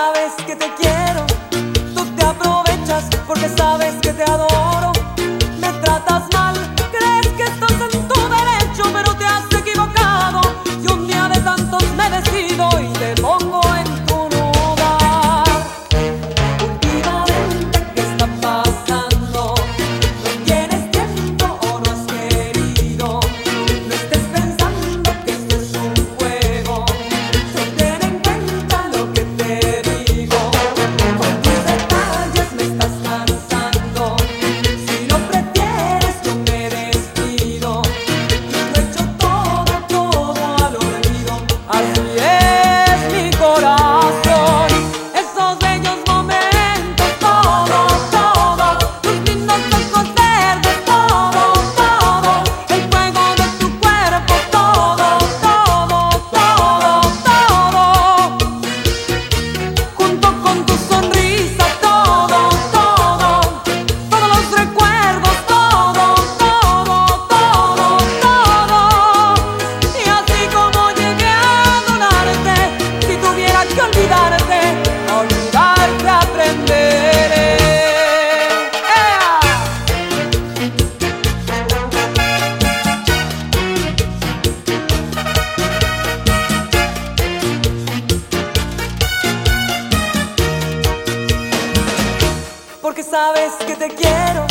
sabes que te quiero, tú te aprovechas porque sabes que te adoro. yeah. sabes que te quiero,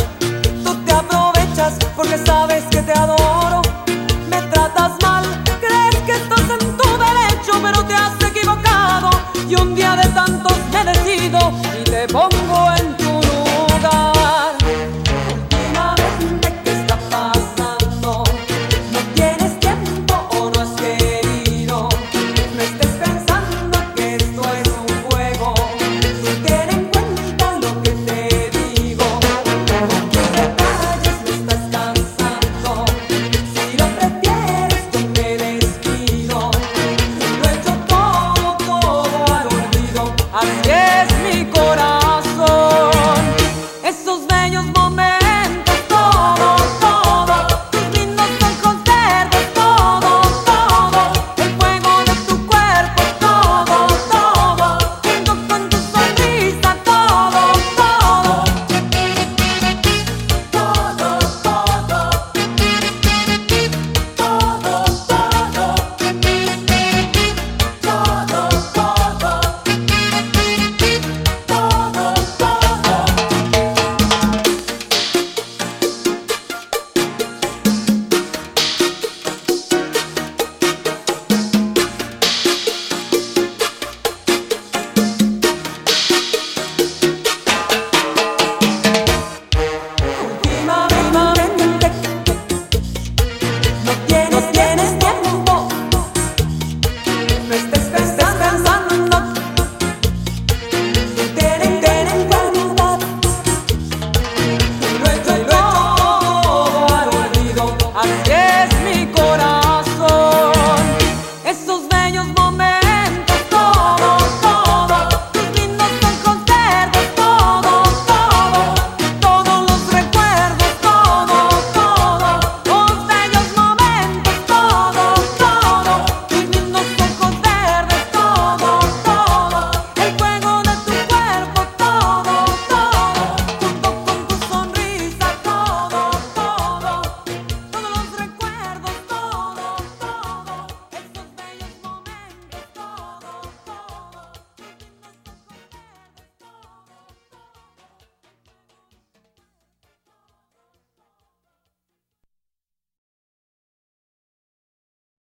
tú te aprovechas porque sabes que te adoro, me tratas mal.